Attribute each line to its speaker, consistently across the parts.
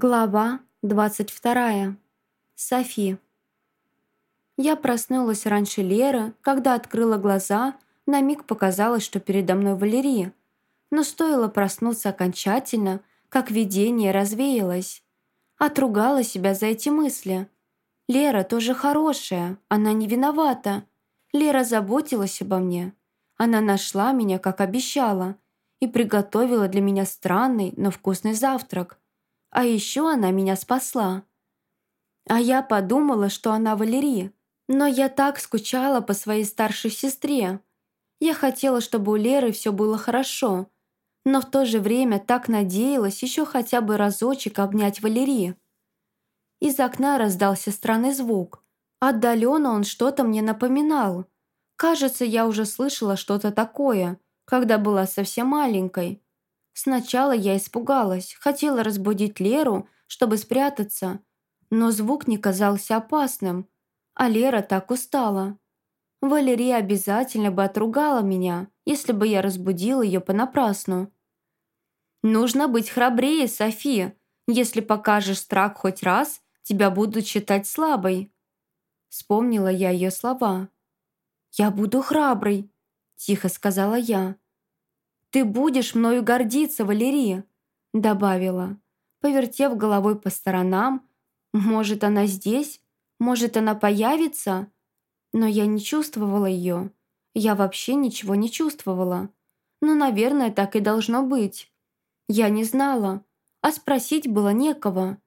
Speaker 1: Глава 22. Софи. Я проснулась раньше Леры, когда открыла глаза, на миг показалось, что передо мной Валерия. Но стоило проснуться окончательно, как видение развеялось. Отругала себя за эти мысли. Лера тоже хорошая, она не виновата. Лера заботилась обо мне. Она нашла меня, как обещала, и приготовила для меня странный, но вкусный завтрак – а еще она меня спасла. А я подумала, что она Валерия. Но я так скучала по своей старшей сестре. Я хотела, чтобы у Леры все было хорошо, но в то же время так надеялась еще хотя бы разочек обнять Валерии. Из окна раздался странный звук. Отдаленно он что-то мне напоминал. Кажется, я уже слышала что-то такое, когда была совсем маленькой. Сначала я испугалась, хотела разбудить Леру, чтобы спрятаться, но звук не казался опасным, а Лера так устала. Валерия обязательно бы отругала меня, если бы я разбудила ее понапрасну. «Нужно быть храбрее, София. Если покажешь страх хоть раз, тебя будут считать слабой». Вспомнила я ее слова. «Я буду храброй», – тихо сказала я. «Ты будешь мною гордиться, Валерия», — добавила, повертев головой по сторонам. «Может, она здесь? Может, она появится?» Но я не чувствовала ее. Я вообще ничего не чувствовала. Но, наверное, так и должно быть. Я не знала, а спросить было некого.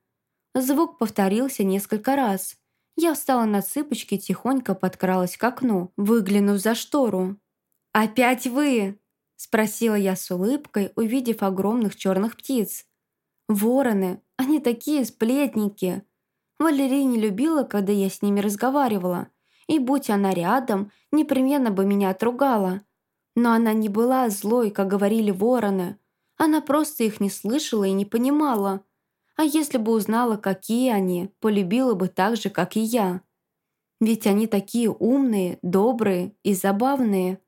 Speaker 1: Звук повторился несколько раз. Я встала на цыпочки и тихонько подкралась к окну, выглянув за штору. «Опять вы!» Спросила я с улыбкой, увидев огромных черных птиц. Вороны, они такие сплетники. Валерия не любила, когда я с ними разговаривала. И будь она рядом, непременно бы меня отругала. Но она не была злой, как говорили вороны. Она просто их не слышала и не понимала. А если бы узнала, какие они, полюбила бы так же, как и я. Ведь они такие умные, добрые и забавные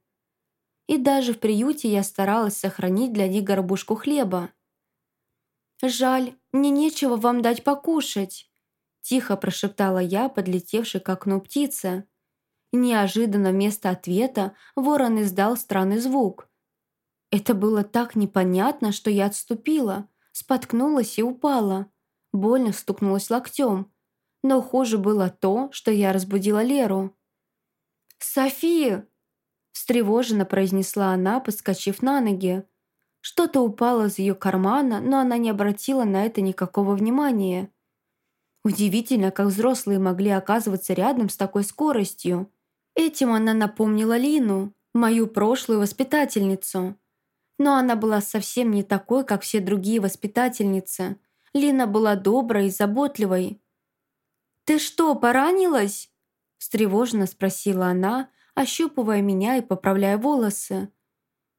Speaker 1: и даже в приюте я старалась сохранить для них горбушку хлеба. «Жаль, мне нечего вам дать покушать», – тихо прошептала я, подлетевшей к окну птицы. Неожиданно вместо ответа ворон издал странный звук. Это было так непонятно, что я отступила, споткнулась и упала. Больно стукнулась локтем. Но хуже было то, что я разбудила Леру. «София!» Встревоженно произнесла она, подскочив на ноги. Что-то упало из ее кармана, но она не обратила на это никакого внимания. Удивительно, как взрослые могли оказываться рядом с такой скоростью. Этим она напомнила Лину, мою прошлую воспитательницу. Но она была совсем не такой, как все другие воспитательницы. Лина была доброй и заботливой. «Ты что, поранилась?» встревоженно спросила она, ощупывая меня и поправляя волосы.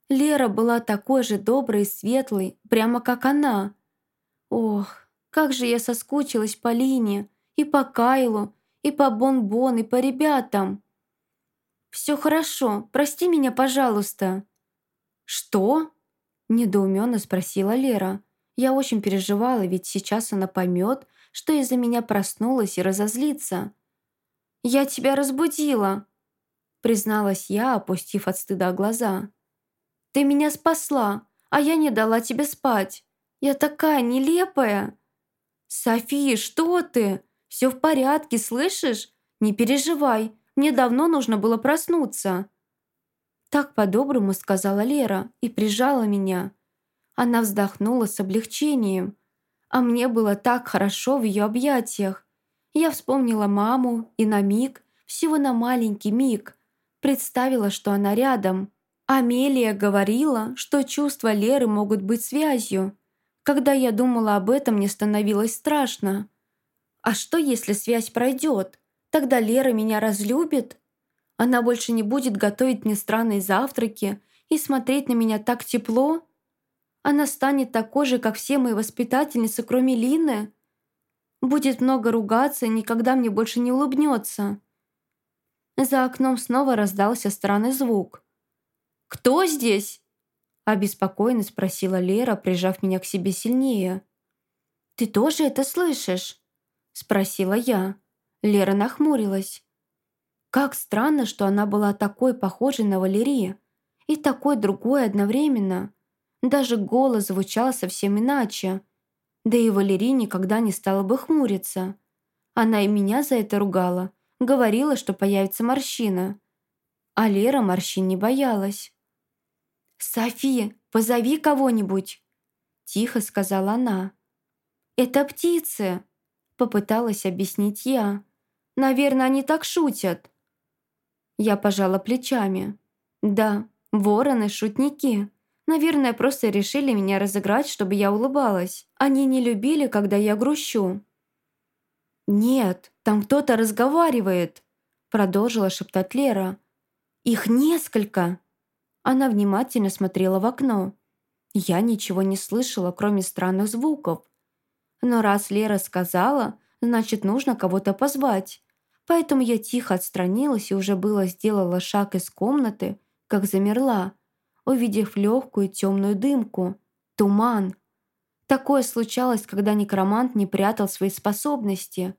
Speaker 1: Лера была такой же доброй и светлой, прямо как она. Ох, как же я соскучилась по Лине, и по Кайлу, и по Бон-Бон, и по ребятам. «Все хорошо, прости меня, пожалуйста». «Что?» – недоуменно спросила Лера. Я очень переживала, ведь сейчас она поймет, что из-за меня проснулась и разозлится. «Я тебя разбудила», призналась я, опустив от стыда глаза. «Ты меня спасла, а я не дала тебе спать. Я такая нелепая!» «Софи, что ты? Все в порядке, слышишь? Не переживай, мне давно нужно было проснуться». Так по-доброму сказала Лера и прижала меня. Она вздохнула с облегчением. А мне было так хорошо в ее объятиях. Я вспомнила маму и на миг, всего на маленький миг, представила, что она рядом. Амелия говорила, что чувства Леры могут быть связью. Когда я думала об этом, мне становилось страшно. А что, если связь пройдет? Тогда Лера меня разлюбит? Она больше не будет готовить мне странные завтраки и смотреть на меня так тепло? Она станет такой же, как все мои воспитательницы, кроме Лины? Будет много ругаться и никогда мне больше не улыбнется. За окном снова раздался странный звук. «Кто здесь?» – обеспокоенно спросила Лера, прижав меня к себе сильнее. «Ты тоже это слышишь?» — спросила я. Лера нахмурилась. Как странно, что она была такой похожей на Валерии и такой другой одновременно. Даже голос звучал совсем иначе. Да и Валерия никогда не стала бы хмуриться. Она и меня за это ругала, говорила, что появится морщина. А Лера морщин не боялась. «Софи, позови кого-нибудь!» Тихо сказала она. «Это птицы!» Попыталась объяснить я. «Наверное, они так шутят!» Я пожала плечами. «Да, вороны – шутники. Наверное, просто решили меня разыграть, чтобы я улыбалась. Они не любили, когда я грущу». «Нет, там кто-то разговаривает», – продолжила шептать Лера. «Их несколько!» Она внимательно смотрела в окно. Я ничего не слышала, кроме странных звуков. Но раз Лера сказала, значит, нужно кого-то позвать. Поэтому я тихо отстранилась и уже было сделала шаг из комнаты, как замерла, увидев легкую темную дымку. Туман. Такое случалось, когда некромант не прятал свои способности.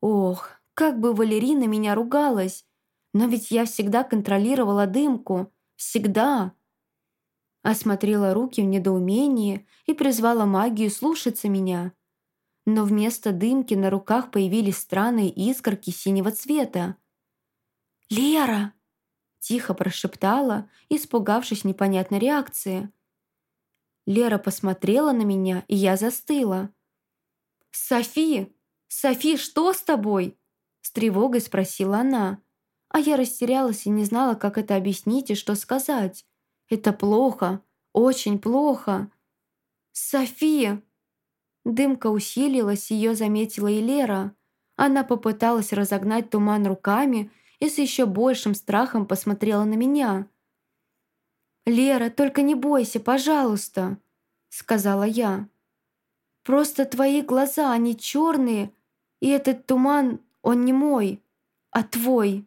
Speaker 1: Ох, как бы Валерина меня ругалась. Но ведь я всегда контролировала дымку. Всегда. Осмотрела руки в недоумении и призвала магию слушаться меня. Но вместо дымки на руках появились странные искорки синего цвета. «Лера!» – тихо прошептала, испугавшись непонятной реакции. Лера посмотрела на меня, и я застыла. «Софи! Софи, что с тобой?» С тревогой спросила она. А я растерялась и не знала, как это объяснить и что сказать. Это плохо, очень плохо. София! Дымка усилилась, ее заметила и Лера. Она попыталась разогнать туман руками и с еще большим страхом посмотрела на меня. «Лера, только не бойся, пожалуйста», — сказала я. «Просто твои глаза, они черные, и этот туман, он не мой, а твой».